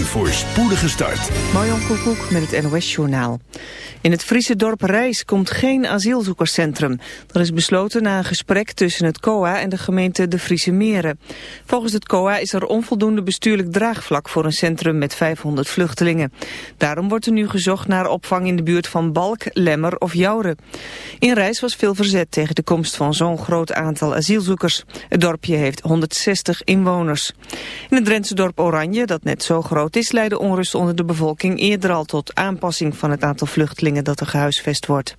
Een voorspoedige start. Marjan Koekoek met het NOS-journaal. In het Friese dorp Rijs komt geen asielzoekerscentrum. Dat is besloten na een gesprek tussen het COA en de gemeente De Friese Meren. Volgens het COA is er onvoldoende bestuurlijk draagvlak voor een centrum met 500 vluchtelingen. Daarom wordt er nu gezocht naar opvang in de buurt van Balk, Lemmer of Jouren. In Rijs was veel verzet tegen de komst van zo'n groot aantal asielzoekers. Het dorpje heeft 160 inwoners. In het Drentse dorp Oranje, dat net zo groot is, leidde onrust onder de bevolking eerder al tot aanpassing van het aantal vluchtelingen dat er gehuisvest wordt.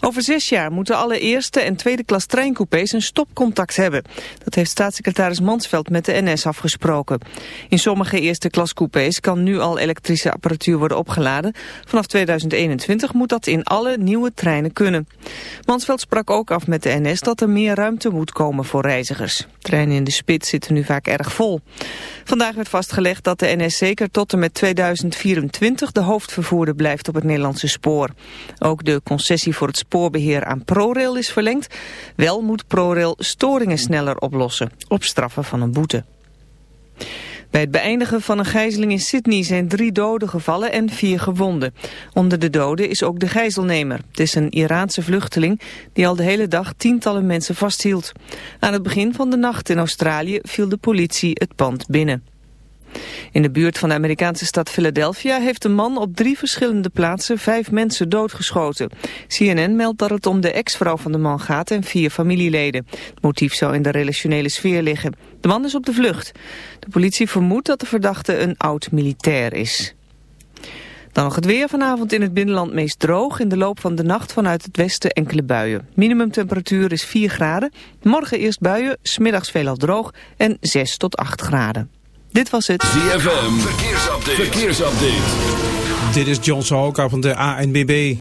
Over zes jaar moeten alle eerste en tweede klas treincoupés een stopcontact hebben. Dat heeft staatssecretaris Mansveld met de NS afgesproken. In sommige eerste klas coupés kan nu al elektrische apparatuur worden opgeladen. Vanaf 2021 moet dat in alle nieuwe treinen kunnen. Mansveld sprak ook af met de NS dat er meer ruimte moet komen voor reizigers. Treinen in de spits zitten nu vaak erg vol. Vandaag werd vastgelegd dat de NS zeker tot en met 2024 de hoofdvervoerder blijft op het Nederlandse spoor. Ook de concessie voor het spoorbeheer aan ProRail is verlengd. Wel moet ProRail storingen sneller oplossen, op straffen van een boete. Bij het beëindigen van een gijzeling in Sydney zijn drie doden gevallen en vier gewonden. Onder de doden is ook de gijzelnemer. Het is een Iraanse vluchteling die al de hele dag tientallen mensen vasthield. Aan het begin van de nacht in Australië viel de politie het pand binnen. In de buurt van de Amerikaanse stad Philadelphia heeft een man op drie verschillende plaatsen vijf mensen doodgeschoten. CNN meldt dat het om de ex-vrouw van de man gaat en vier familieleden. Het motief zou in de relationele sfeer liggen. De man is op de vlucht. De politie vermoedt dat de verdachte een oud-militair is. Dan nog het weer vanavond in het binnenland meest droog. In de loop van de nacht vanuit het westen enkele buien. Minimumtemperatuur is 4 graden. Morgen eerst buien, smiddags veelal droog en 6 tot 8 graden. Dit was het ZFM. Verkeersupdate. Verkeersupdate. Dit is John Sahoka van de ANBB.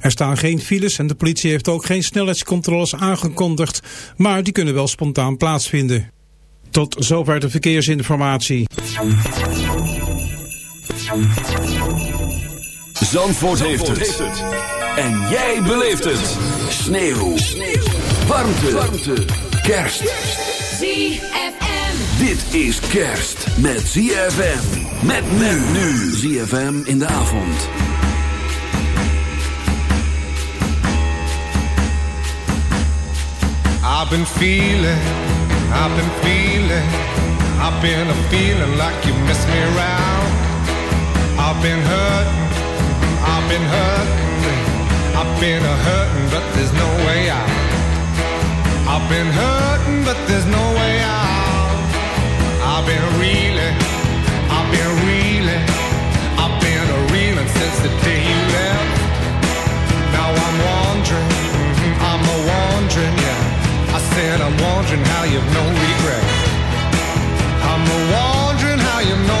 Er staan geen files en de politie heeft ook geen snelheidscontroles aangekondigd, maar die kunnen wel spontaan plaatsvinden. Tot zover de verkeersinformatie. Zandvoort, heeft, het. En jij beleeft het. Sneeuw. Sneeuw. Warmte. Warmte. Kerst. ZFM. Dit is kerst met ZFM. Met men nu. ZFM in de avond. I've been feeling, I've been feeling, I've been a feeling like you miss me around. I've been hurting, I've been hurting, I've been a hurting, but there's no way out. I've been hurting, but there's no way out. I've been reeling, I've been reeling, I've been a reeling since the day you left. Now I'm wondering, mhm, I'm a wondering, yeah. I said I'm wondering how you've no regret. I'm a wondering how you've no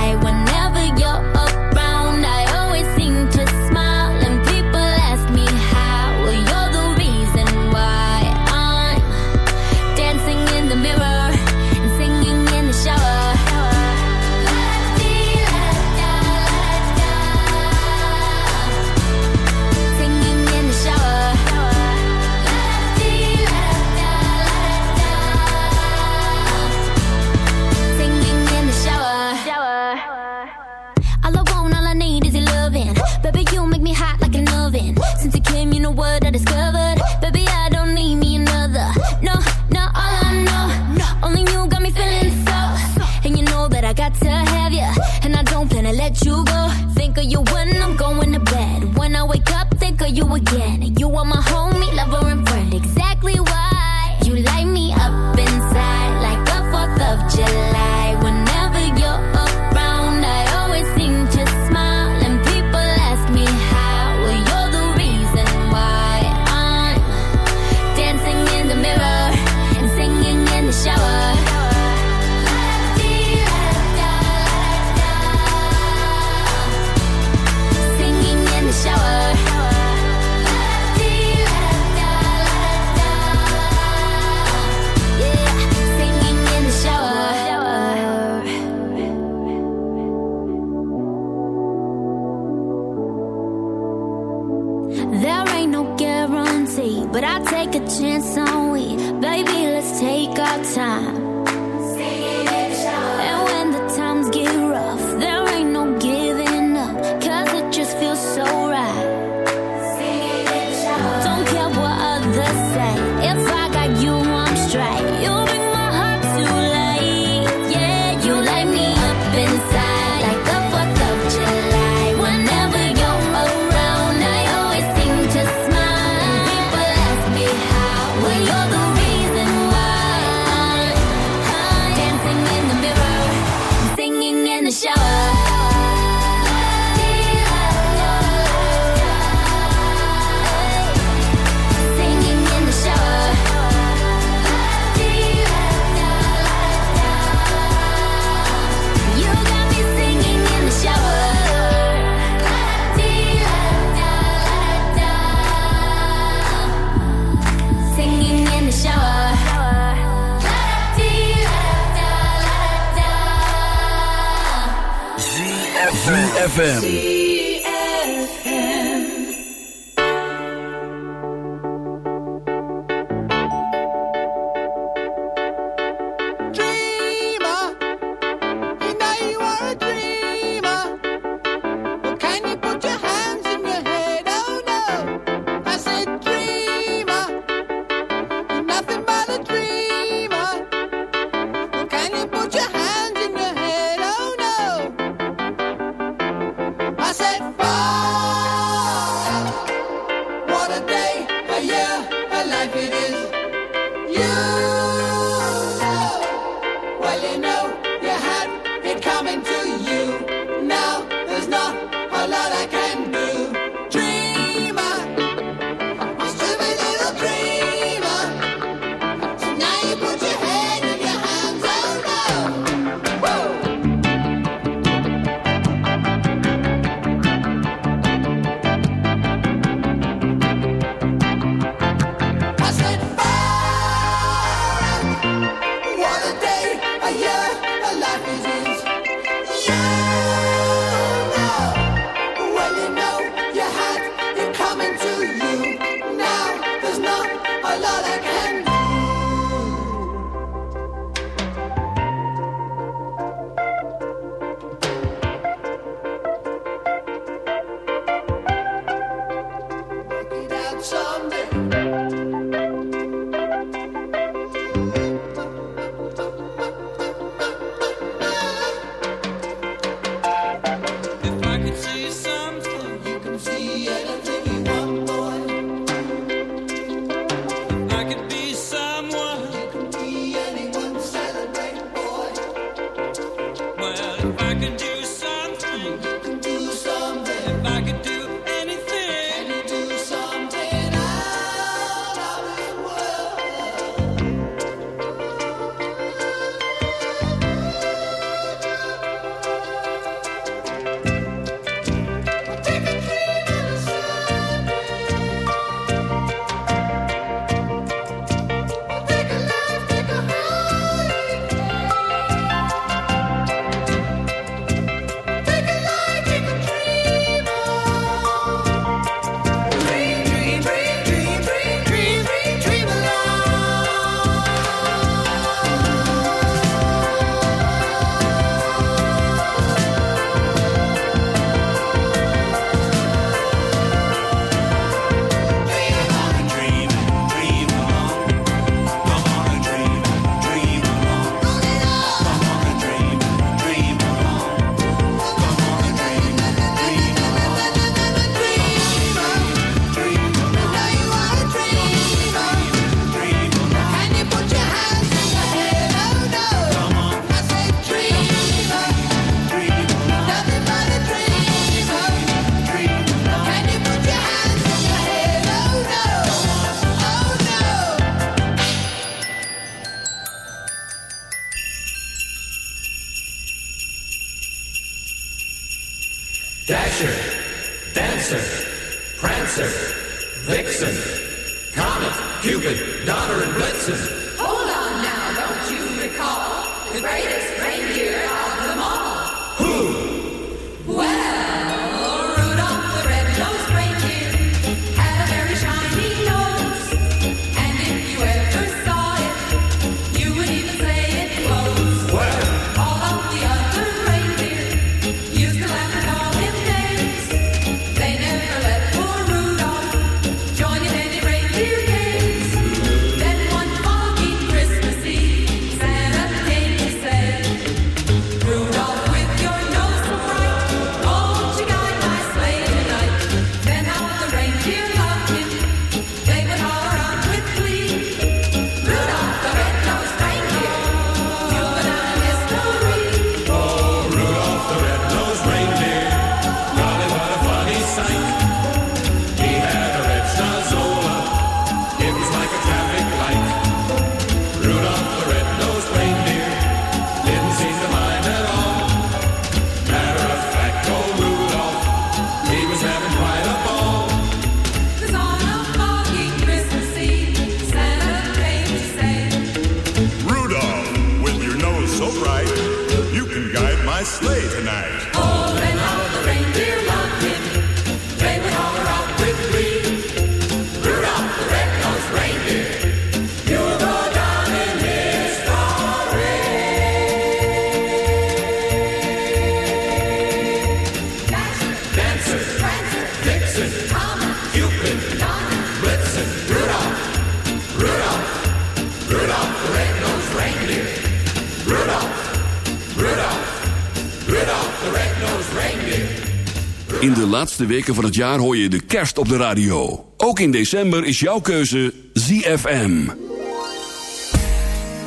laatste weken van het jaar hoor je de kerst op de radio. Ook in december is jouw keuze ZFM.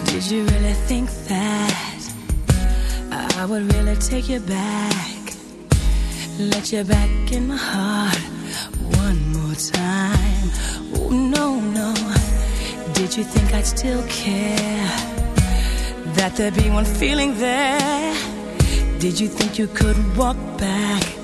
Did you really think that I would really take you back? Let you back in my heart one more time. Oh no, no. Did you think I'd still care? That there'd be one feeling there? Did you think you could walk back?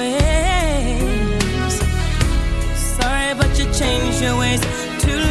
change your ways. To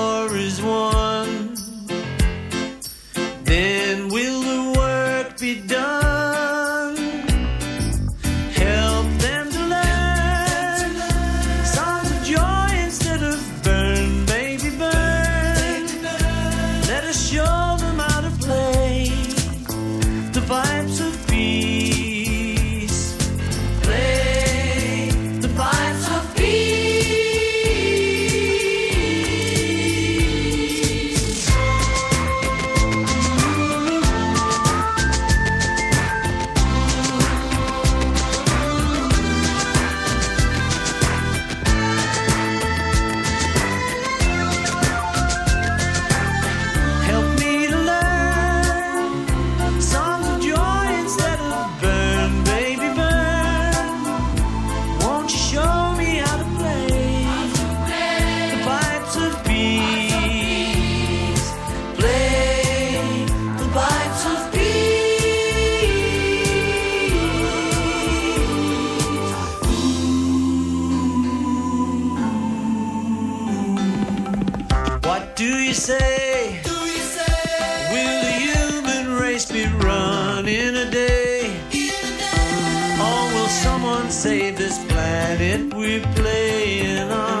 that we're playing on.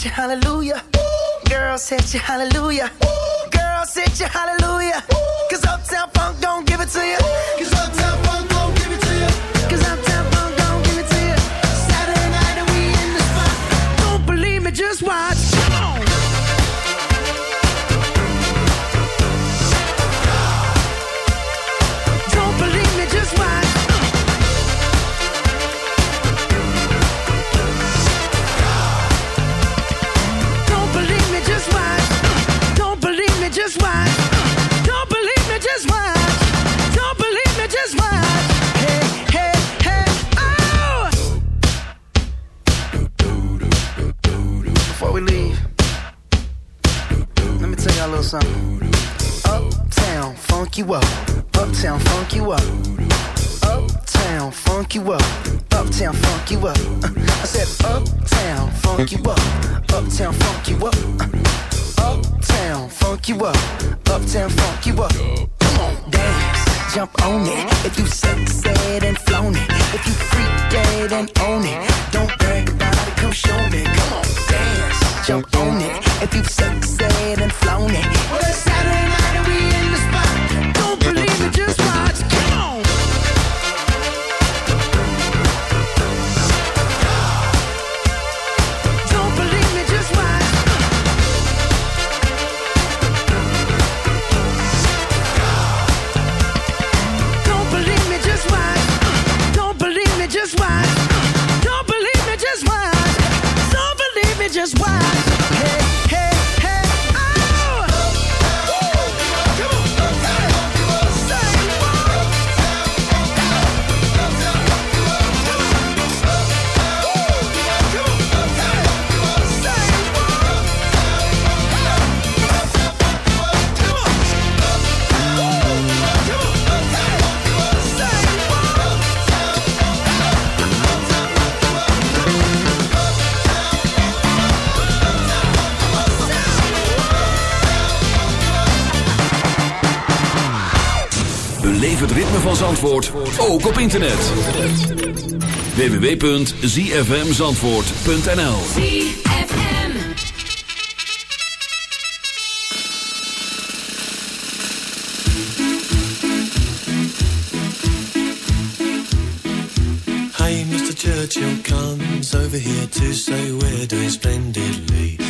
Hit you, hallelujah. Girls hit you, hallelujah. Girls hit you, hallelujah. Cause Uptown Funk don't give it to you. Cause Uptown Funk don't give it to you. Cause Uptown Funk don't give it to you. Saturday night and we in the spot. Don't believe me, just watch. Ritme van Zandvoort ook op internet. www.zfmzandvoort.nl ZFM. Hey, Mr. Churchill comes over here to say we're doing splendidly.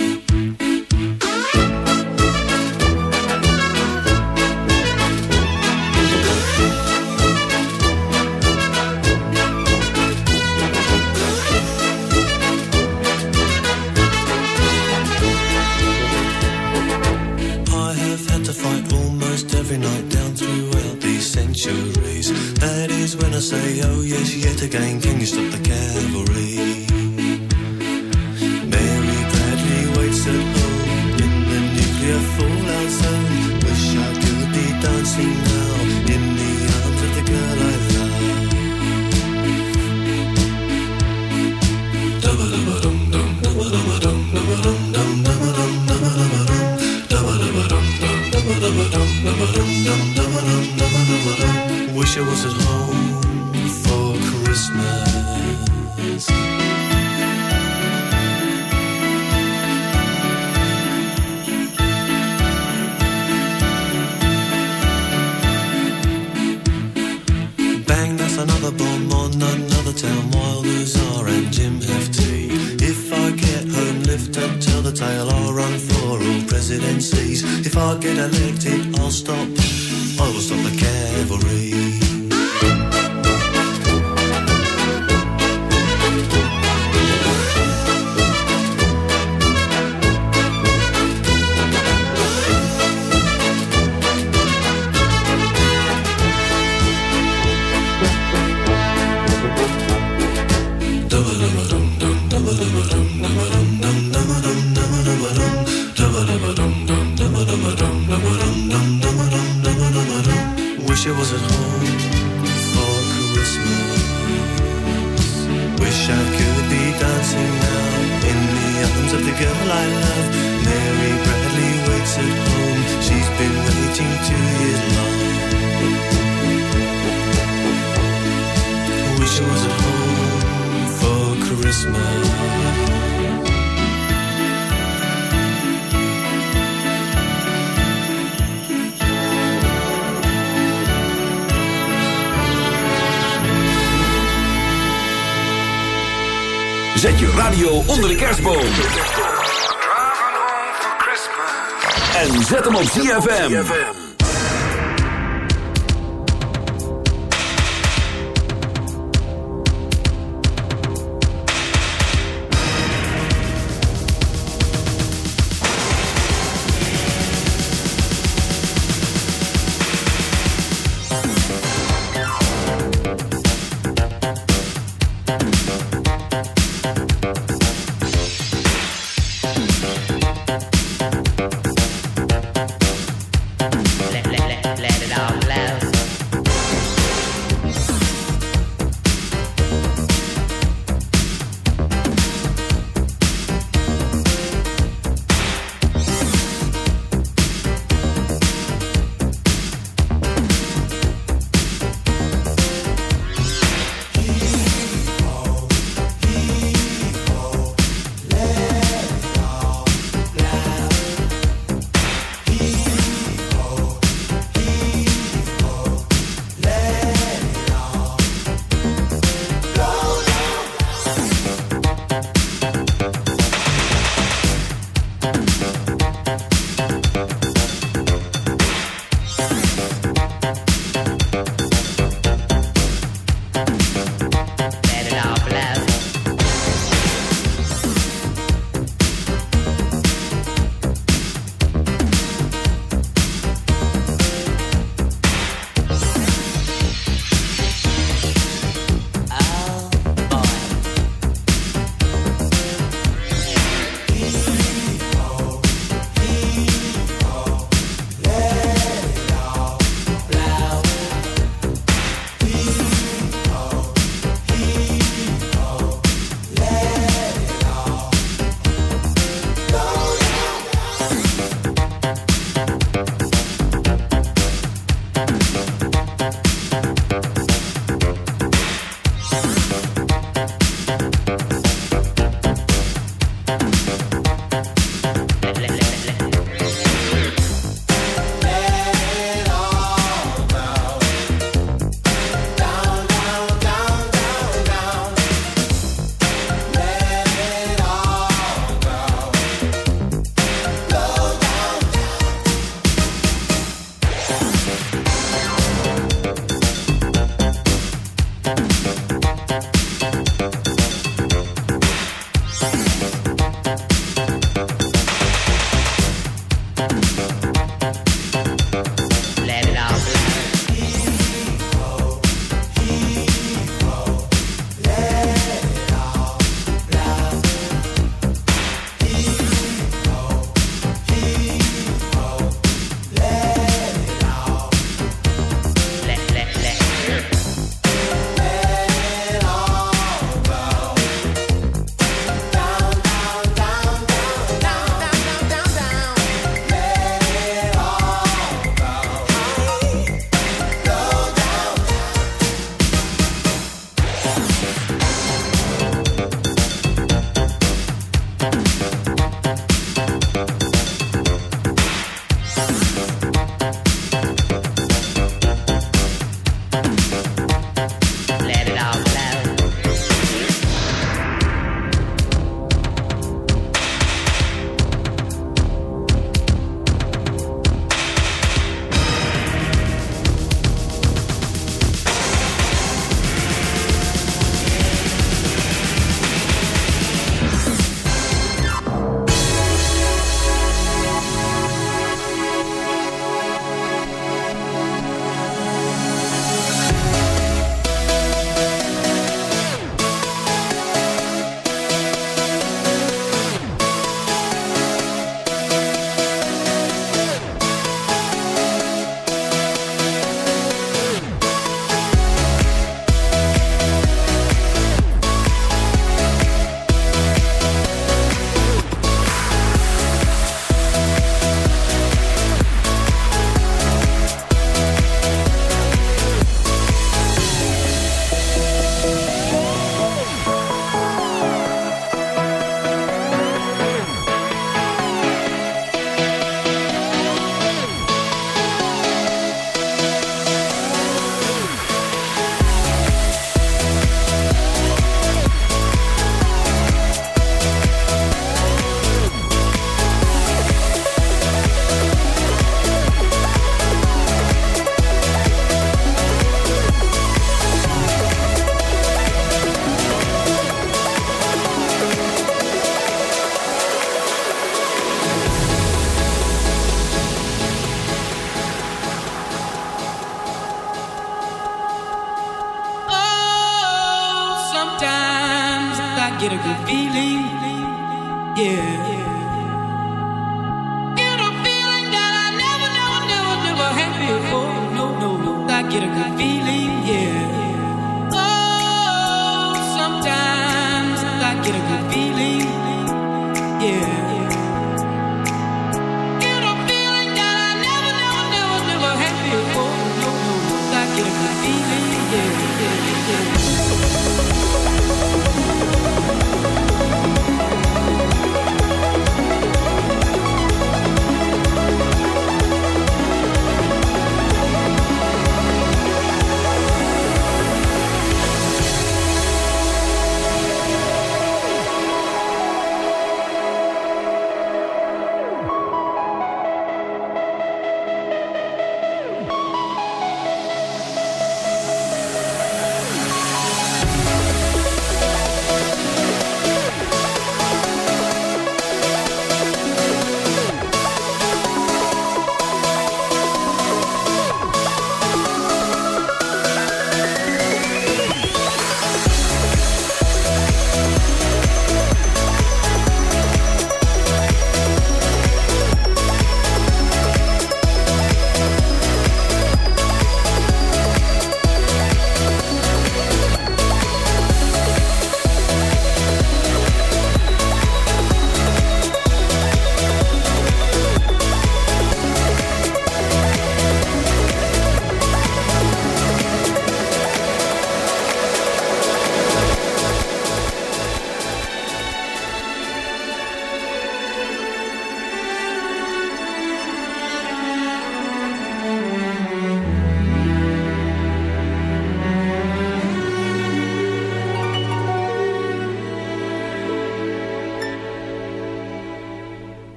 And Jim. If I get home, lift up, tell the tale. I'll run for all presidencies. If I get elected, I'll stop.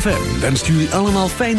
3FM wenst jullie allemaal fijne